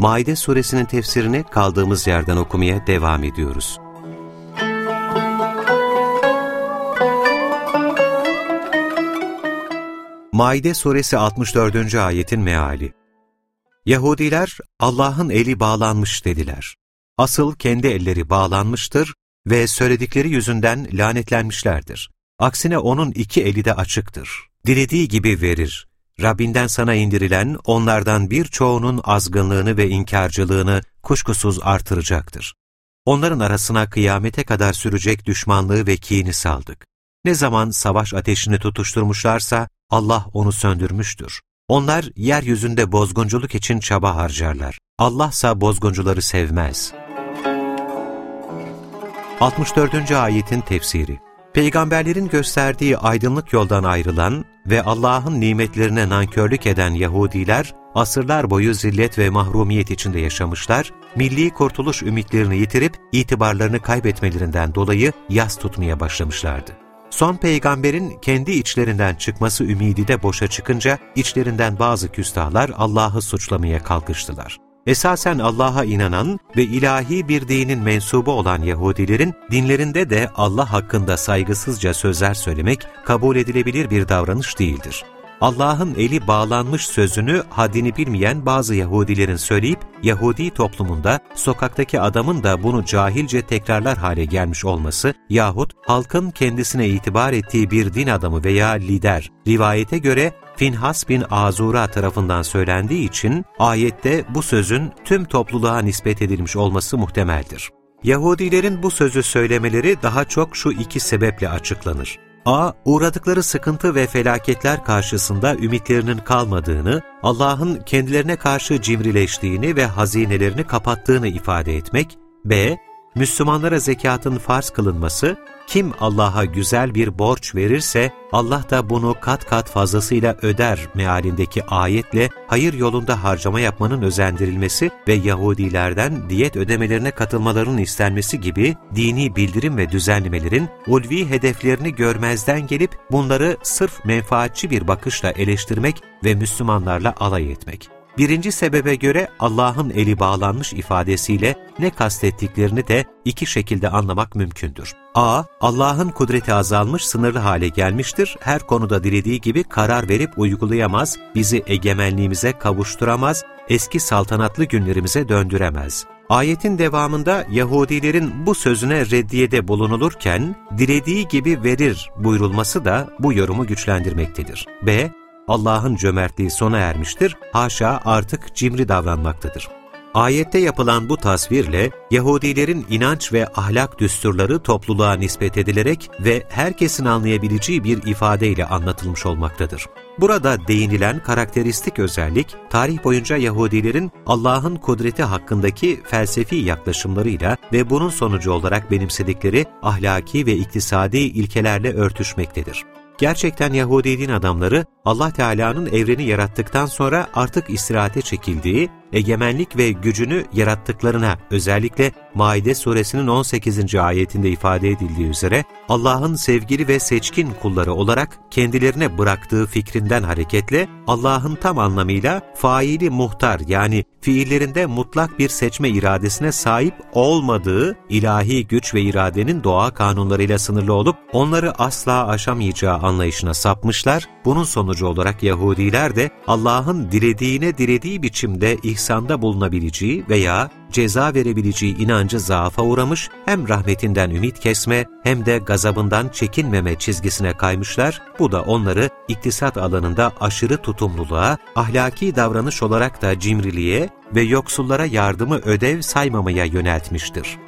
Maide suresinin tefsirini kaldığımız yerden okumaya devam ediyoruz. Maide suresi 64. ayetin meali Yahudiler Allah'ın eli bağlanmış dediler. Asıl kendi elleri bağlanmıştır ve söyledikleri yüzünden lanetlenmişlerdir. Aksine onun iki eli de açıktır. Dilediği gibi verir. Rabbinden sana indirilen onlardan birçoğunun azgınlığını ve inkarcılığını kuşkusuz artıracaktır. Onların arasına kıyamete kadar sürecek düşmanlığı ve kini saldık. Ne zaman savaş ateşini tutuşturmuşlarsa Allah onu söndürmüştür. Onlar yeryüzünde bozgunculuk için çaba harcarlar. Allah ise bozguncuları sevmez. 64. ayetin tefsiri Peygamberlerin gösterdiği aydınlık yoldan ayrılan ve Allah'ın nimetlerine nankörlük eden Yahudiler, asırlar boyu zillet ve mahrumiyet içinde yaşamışlar, milli kurtuluş ümitlerini yitirip itibarlarını kaybetmelerinden dolayı yas tutmaya başlamışlardı. Son peygamberin kendi içlerinden çıkması ümidi de boşa çıkınca, içlerinden bazı küstahlar Allah'ı suçlamaya kalkıştılar. Esasen Allah'a inanan ve ilahi bir dinin mensubu olan Yahudilerin dinlerinde de Allah hakkında saygısızca sözler söylemek kabul edilebilir bir davranış değildir. Allah'ın eli bağlanmış sözünü haddini bilmeyen bazı Yahudilerin söyleyip Yahudi toplumunda sokaktaki adamın da bunu cahilce tekrarlar hale gelmiş olması yahut halkın kendisine itibar ettiği bir din adamı veya lider rivayete göre Finhas bin Azura tarafından söylendiği için ayette bu sözün tüm topluluğa nispet edilmiş olması muhtemeldir. Yahudilerin bu sözü söylemeleri daha çok şu iki sebeple açıklanır. A. Uğradıkları sıkıntı ve felaketler karşısında ümitlerinin kalmadığını, Allah'ın kendilerine karşı cimrileştiğini ve hazinelerini kapattığını ifade etmek. B. Müslümanlara zekatın farz kılınması, kim Allah'a güzel bir borç verirse Allah da bunu kat kat fazlasıyla öder mealindeki ayetle hayır yolunda harcama yapmanın özendirilmesi ve Yahudilerden diyet ödemelerine katılmalarının istenmesi gibi dini bildirim ve düzenlemelerin ulvi hedeflerini görmezden gelip bunları sırf menfaatçi bir bakışla eleştirmek ve Müslümanlarla alay etmek. Birinci sebebe göre Allah'ın eli bağlanmış ifadesiyle ne kastettiklerini de iki şekilde anlamak mümkündür. A. Allah'ın kudreti azalmış, sınırlı hale gelmiştir. Her konuda dilediği gibi karar verip uygulayamaz, bizi egemenliğimize kavuşturamaz, eski saltanatlı günlerimize döndüremez. Ayetin devamında Yahudilerin bu sözüne reddiyede bulunulurken, dilediği gibi verir buyurulması da bu yorumu güçlendirmektedir. B. Allah'ın cömertliği sona ermiştir, haşa artık cimri davranmaktadır. Ayette yapılan bu tasvirle Yahudilerin inanç ve ahlak düsturları topluluğa nispet edilerek ve herkesin anlayabileceği bir ifadeyle anlatılmış olmaktadır. Burada değinilen karakteristik özellik, tarih boyunca Yahudilerin Allah'ın kudreti hakkındaki felsefi yaklaşımlarıyla ve bunun sonucu olarak benimsedikleri ahlaki ve iktisadi ilkelerle örtüşmektedir. Gerçekten Yahudi din adamları Allah Teala'nın evreni yarattıktan sonra artık istirahate çekildiği, egemenlik ve gücünü yarattıklarına özellikle Maide suresinin 18. ayetinde ifade edildiği üzere Allah'ın sevgili ve seçkin kulları olarak kendilerine bıraktığı fikrinden hareketle Allah'ın tam anlamıyla faili muhtar yani fiillerinde mutlak bir seçme iradesine sahip olmadığı ilahi güç ve iradenin doğa kanunlarıyla sınırlı olup onları asla aşamayacağı anlayışına sapmışlar. Bunun sonucu olarak Yahudiler de Allah'ın dilediğine dilediği biçimde ihsanda bulunabileceği veya ceza verebileceği inancı zaafa uğramış, hem rahmetinden ümit kesme hem de gazabından çekinmeme çizgisine kaymışlar, bu da onları iktisat alanında aşırı tutumluluğa, ahlaki davranış olarak da cimriliğe ve yoksullara yardımı ödev saymamaya yöneltmiştir.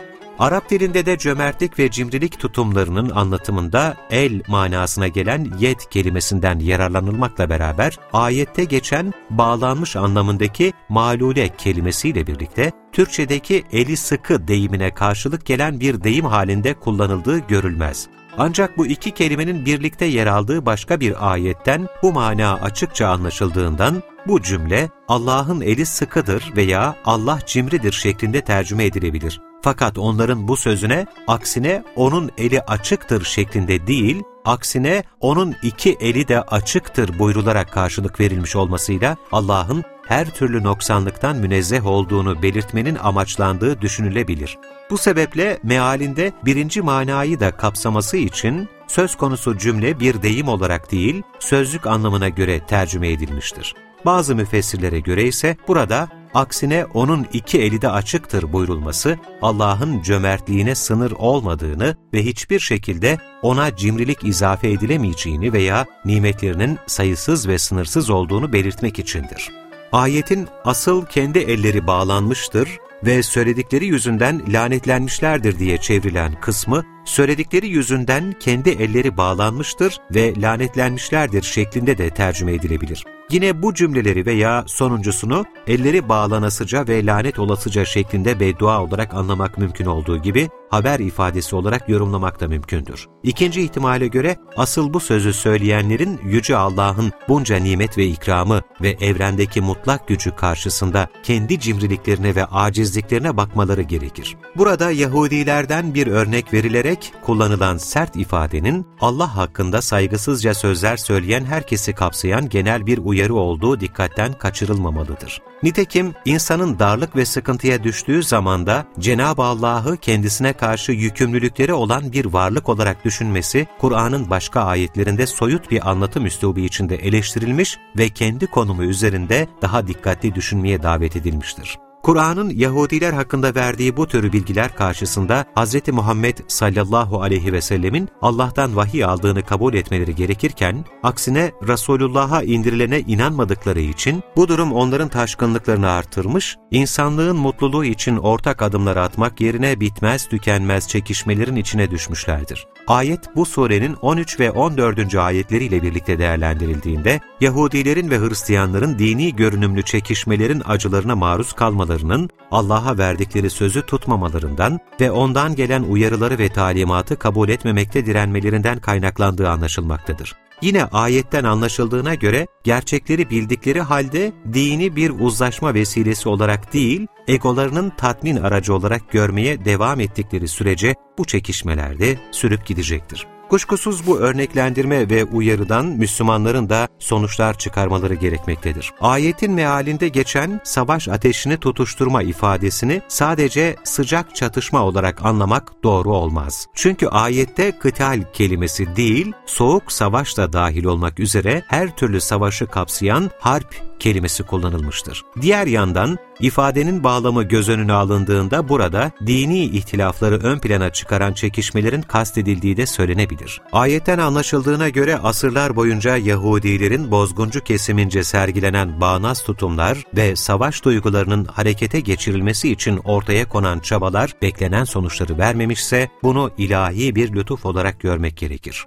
Arap dilinde de cömertlik ve cimrilik tutumlarının anlatımında el manasına gelen yet kelimesinden yararlanılmakla beraber ayette geçen bağlanmış anlamındaki malule kelimesiyle birlikte Türkçedeki eli sıkı deyimine karşılık gelen bir deyim halinde kullanıldığı görülmez. Ancak bu iki kelimenin birlikte yer aldığı başka bir ayetten bu mana açıkça anlaşıldığından bu cümle Allah'ın eli sıkıdır veya Allah cimridir şeklinde tercüme edilebilir. Fakat onların bu sözüne aksine onun eli açıktır şeklinde değil, aksine onun iki eli de açıktır buyrularak karşılık verilmiş olmasıyla Allah'ın her türlü noksanlıktan münezzeh olduğunu belirtmenin amaçlandığı düşünülebilir. Bu sebeple mealinde birinci manayı da kapsaması için söz konusu cümle bir deyim olarak değil, sözlük anlamına göre tercüme edilmiştir. Bazı müfessirlere göre ise burada aksine onun iki eli de açıktır buyurulması, Allah'ın cömertliğine sınır olmadığını ve hiçbir şekilde ona cimrilik izafe edilemeyeceğini veya nimetlerinin sayısız ve sınırsız olduğunu belirtmek içindir. Ayetin asıl kendi elleri bağlanmıştır ve söyledikleri yüzünden lanetlenmişlerdir diye çevrilen kısmı, söyledikleri yüzünden kendi elleri bağlanmıştır ve lanetlenmişlerdir şeklinde de tercüme edilebilir. Yine bu cümleleri veya sonuncusunu elleri bağlanasıca ve lanet olasıca şeklinde beddua olarak anlamak mümkün olduğu gibi haber ifadesi olarak yorumlamak da mümkündür. İkinci ihtimale göre asıl bu sözü söyleyenlerin Yüce Allah'ın bunca nimet ve ikramı ve evrendeki mutlak gücü karşısında kendi cimriliklerine ve acizliklerine bakmaları gerekir. Burada Yahudilerden bir örnek verilerek kullanılan sert ifadenin Allah hakkında saygısızca sözler söyleyen herkesi kapsayan genel bir uyarı olduğu dikkatten kaçırılmamalıdır. Nitekim insanın darlık ve sıkıntıya düştüğü zamanda Cenab-ı Allah'ı kendisine karşı yükümlülükleri olan bir varlık olarak düşünmesi, Kur'an'ın başka ayetlerinde soyut bir anlatım üslubu içinde eleştirilmiş ve kendi konumu üzerinde daha dikkatli düşünmeye davet edilmiştir. Kur'an'ın Yahudiler hakkında verdiği bu tür bilgiler karşısında Hz. Muhammed sallallahu aleyhi ve sellemin Allah'tan vahiy aldığını kabul etmeleri gerekirken, aksine Resulullah'a indirilene inanmadıkları için bu durum onların taşkınlıklarını artırmış, insanlığın mutluluğu için ortak adımlar atmak yerine bitmez tükenmez çekişmelerin içine düşmüşlerdir. Ayet bu surenin 13 ve 14. ayetleriyle birlikte değerlendirildiğinde, Yahudilerin ve Hristiyanların dini görünümlü çekişmelerin acılarına maruz kalmalarının, Allah'a verdikleri sözü tutmamalarından ve ondan gelen uyarıları ve talimatı kabul etmemekte direnmelerinden kaynaklandığı anlaşılmaktadır. Yine ayetten anlaşıldığına göre gerçekleri bildikleri halde dini bir uzlaşma vesilesi olarak değil, egolarının tatmin aracı olarak görmeye devam ettikleri sürece bu çekişmelerde sürüp gidecektir. Kuşkusuz bu örneklendirme ve uyarıdan Müslümanların da sonuçlar çıkarmaları gerekmektedir. Ayetin mealinde geçen savaş ateşini tutuşturma ifadesini sadece sıcak çatışma olarak anlamak doğru olmaz. Çünkü ayette kıtal kelimesi değil, soğuk savaş da dahil olmak üzere her türlü savaşı kapsayan harp kelimesi kullanılmıştır. Diğer yandan ifadenin bağlamı göz önüne alındığında burada dini ihtilafları ön plana çıkaran çekişmelerin kastedildiği de söylenebilir. Ayetten anlaşıldığına göre asırlar boyunca Yahudilerin bozguncu kesimince sergilenen bağnaz tutumlar ve savaş duygularının harekete geçirilmesi için ortaya konan çabalar beklenen sonuçları vermemişse bunu ilahi bir lütuf olarak görmek gerekir.